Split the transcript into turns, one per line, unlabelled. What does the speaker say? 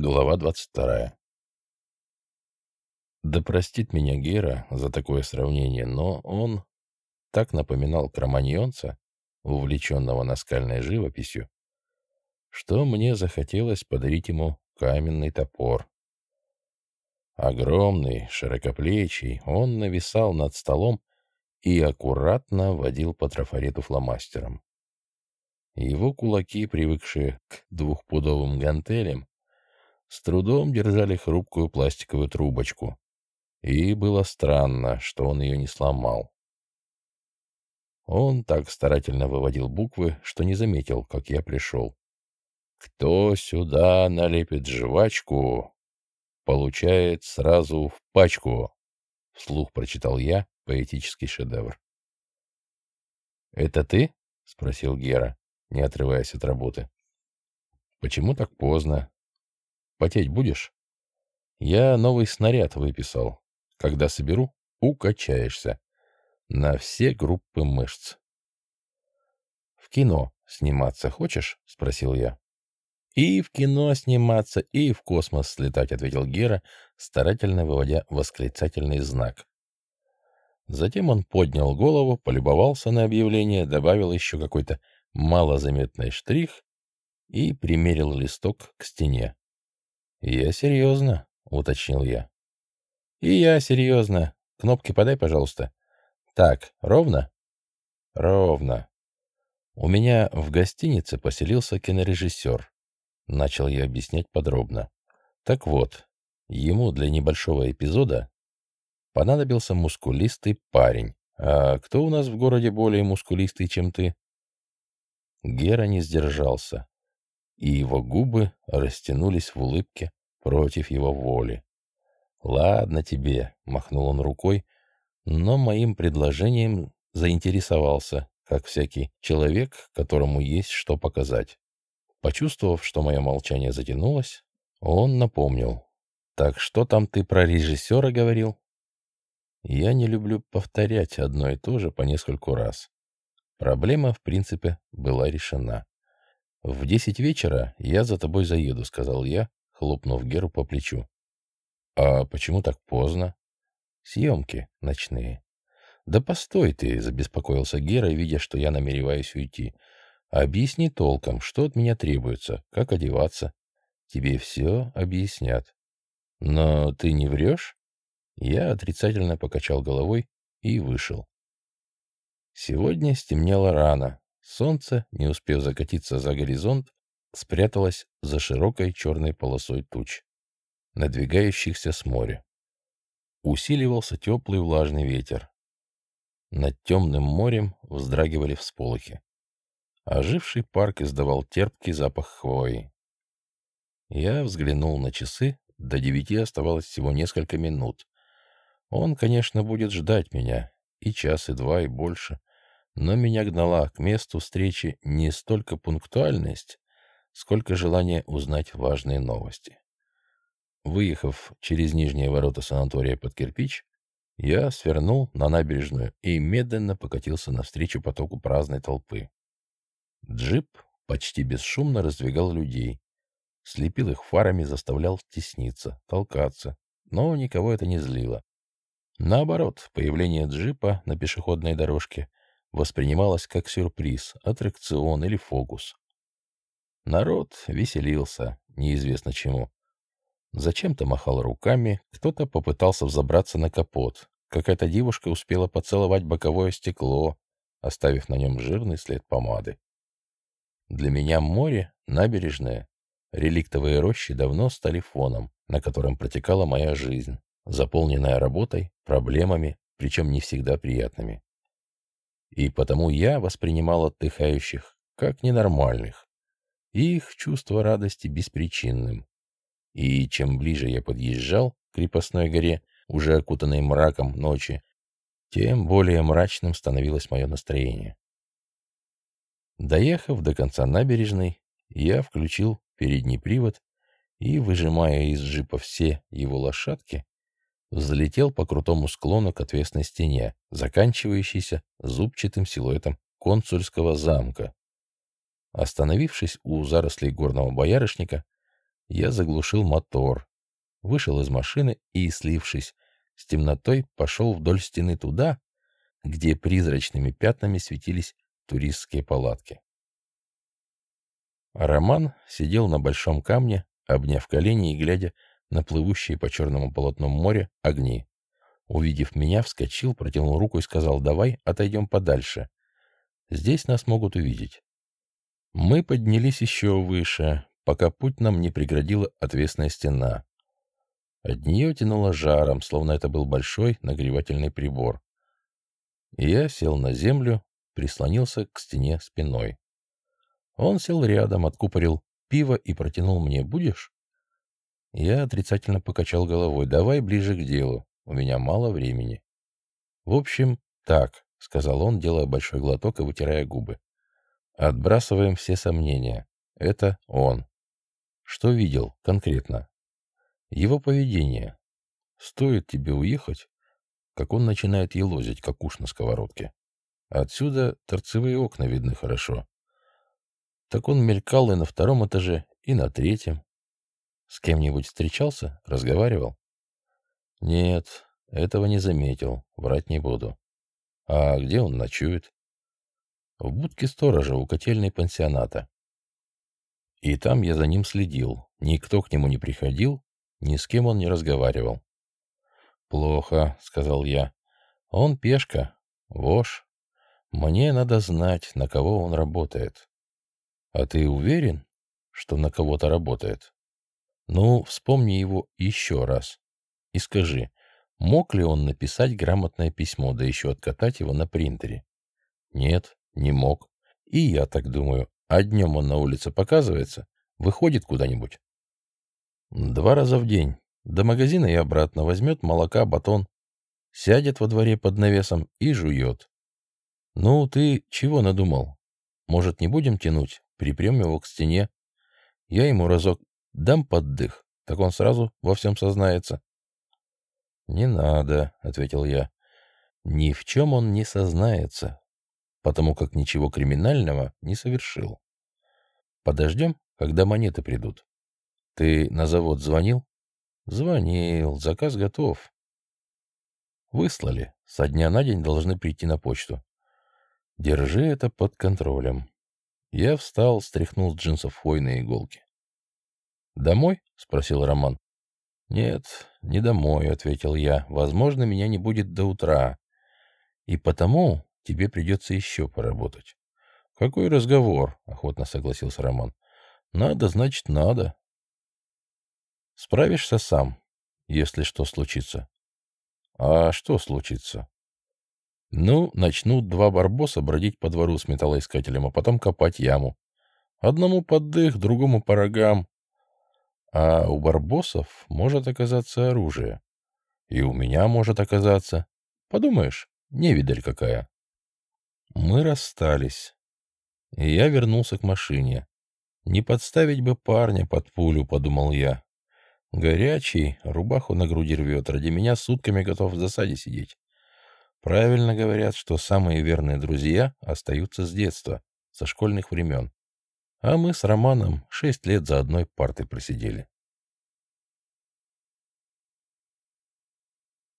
Глава 22. Да простит меня Гера за такое сравнение, но он так напоминал кроманьонца, увлеченного наскальной живописью, что мне захотелось подарить ему каменный топор. Огромный, широкоплечий, он нависал над столом и аккуратно водил по трафарету фломастером. Его кулаки, привыкшие к двухпудовым гантелям, с трудом держали хрупкую пластиковую трубочку, и было странно, что он ее не сломал. Он так старательно выводил буквы, что не заметил, как я пришел. «Кто сюда налепит жвачку, получает сразу в пачку», — вслух прочитал я поэтический шедевр. «Это ты?» — спросил Гера, не отрываясь от работы. «Почему так поздно? Потеть будешь? Я новый снаряд выписал. Когда соберу, укачаешься. На все группы мышц. В кино сниматься хочешь? Спросил я. И в кино сниматься, и в космос слетать, ответил Гера, старательно выводя восклицательный знак. Затем он поднял голову, полюбовался на объявление, добавил еще какой-то малозаметный штрих и примерил листок к стене. «Я серьезно», — уточнил я. «И я серьезно. Кнопки подай, пожалуйста». «Так, ровно?» «Ровно. У меня в гостинице поселился кинорежиссер». Начал я объяснять подробно. Так вот, ему для небольшого эпизода понадобился мускулистый парень. А кто у нас в городе более мускулистый, чем ты? Гера не сдержался и его губы растянулись в улыбке против его воли. «Ладно тебе», — махнул он рукой, но моим предложением заинтересовался, как всякий человек, которому есть что показать. Почувствовав, что мое молчание затянулось, он напомнил. «Так что там ты про режиссера говорил?» Я не люблю повторять одно и то же по нескольку раз. Проблема, в принципе, была решена. «В десять вечера я за тобой заеду», — сказал я, хлопнув Геру по плечу. «А почему так поздно?» «Съемки ночные». «Да постой ты», — забеспокоился Гера, видя, что я намереваюсь уйти. «Объясни толком, что от меня требуется, как одеваться». «Тебе все объяснят». «Но ты не врешь?» Я отрицательно покачал головой и вышел. Сегодня стемнело рано, Солнце, не успев закатиться за горизонт, спряталось за широкой черной полосой туч, надвигающихся с моря. Усиливался теплый влажный ветер. Над темным морем вздрагивали всполохи. Оживший парк издавал терпкий запах хвои. Я взглянул на часы, до девяти оставалось всего несколько минут. Он, конечно, будет ждать меня, и час, и два, и больше но меня гнала к месту встречи не столько пунктуальность, сколько желание узнать важные новости. Выехав через нижние ворота санатория под кирпич, я свернул на набережную и медленно покатился навстречу потоку праздной толпы. Джип почти бесшумно раздвигал людей, слепил их фарами, заставлял тесниться, толкаться, но никого это не злило. Наоборот, появление джипа на пешеходной дорожке воспринималось как сюрприз, аттракцион или фокус. Народ веселился, неизвестно чему. Зачем-то махал руками, кто-то попытался взобраться на капот. Какая-то девушка успела поцеловать боковое стекло, оставив на нем жирный след помады. Для меня море, набережная, реликтовые рощи давно стали фоном, на котором протекала моя жизнь, заполненная работой, проблемами, причем не всегда приятными и потому я воспринимал отдыхающих как ненормальных, их чувство радости беспричинным. И чем ближе я подъезжал к крепостной горе, уже окутанной мраком ночи, тем более мрачным становилось мое настроение. Доехав до конца набережной, я включил передний привод и, выжимая из джипа все его лошадки, взлетел по крутому склону к отвесной стене, заканчивающейся зубчатым силуэтом консульского замка. Остановившись у зарослей горного боярышника, Я заглушил мотор, вышел из машины и, слившись с темнотой, пошел вдоль стены туда, где призрачными пятнами светились туристские палатки. Роман сидел на большом камне, обняв колени и глядя на плывущие по черному полотну моря огни. Увидев меня, вскочил, протянул руку и сказал, «Давай отойдем подальше. Здесь нас могут увидеть». Мы поднялись еще выше, пока путь нам не преградила отвесная стена. От нее тянуло жаром, словно это был большой нагревательный прибор. Я сел на землю, прислонился к стене спиной. Он сел рядом, откупорил пиво и протянул мне. «Будешь?» Я отрицательно покачал головой. «Давай ближе к делу. У меня мало времени». «В общем, так», — сказал он, делая большой глоток и вытирая губы. «Отбрасываем все сомнения. Это он. Что видел конкретно? Его поведение. Стоит тебе уехать, как он начинает елозить, как уж на сковородке. Отсюда торцевые окна видны хорошо. Так он мелькал и на втором этаже, и на третьем. С кем-нибудь встречался? Разговаривал? Нет, этого не заметил, врать не буду. А где он ночует? В будке сторожа у котельной пансионата. И там я за ним следил. Никто к нему не приходил, ни с кем он не разговаривал. «Плохо», — сказал я. «Он пешка, вож. Мне надо знать, на кого он работает». «А ты уверен, что на кого-то работает?» «Ну, вспомни его еще раз и скажи, мог ли он написать грамотное письмо, да еще откатать его на принтере?» «Нет, не мог. И я так думаю. А днем он на улице показывается, выходит куда-нибудь?» «Два раза в день. До магазина и обратно возьмет молока, батон, сядет во дворе под навесом и жует. Ну, ты чего надумал? Может, не будем тянуть? Припрем его к стене. Я ему разок дам поддых, так он сразу во всем сознается. «Не надо», — ответил я. «Ни в чем он не сознается, потому как ничего криминального не совершил. Подождем, когда монеты придут. Ты на завод звонил?» «Звонил, заказ готов». «Выслали. Со дня на день должны прийти на почту. Держи это под контролем». Я встал, стряхнул с джинсов хвойные иголки. «Домой?» — спросил Роман. «Нет, не домой», — ответил я. «Возможно, меня не будет до утра. И потому тебе придется еще поработать». «Какой разговор?» — охотно согласился Роман. «Надо, значит, надо. Справишься сам, если что случится». «А что случится?» Ну, начнут два барбоса бродить по двору с металлоискателем, а потом копать яму. Одному под дых, другому по рогам. А у барбосов может оказаться оружие. И у меня может оказаться. Подумаешь, невидаль какая. Мы расстались. И я вернулся к машине. Не подставить бы парня под пулю, подумал я. Горячий, рубаху на груди рвет, ради меня сутками готов в засаде сидеть. Правильно говорят, что самые верные друзья остаются с детства, со школьных времен. А мы с Романом шесть лет за одной партой просидели.